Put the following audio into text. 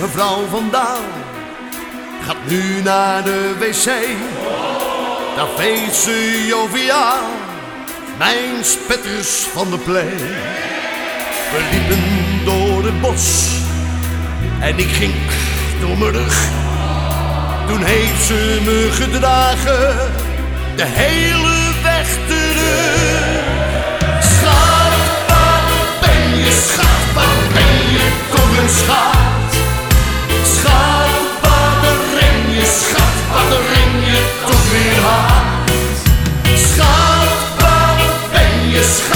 mevrouw vandaan. Gaat nu naar de wc. Daar feest ze joviaal. Mijn spetters van de play. We liepen door het bos. En ik ging door mijn rug. Toen heeft ze me gedragen. De hele weg. Yes.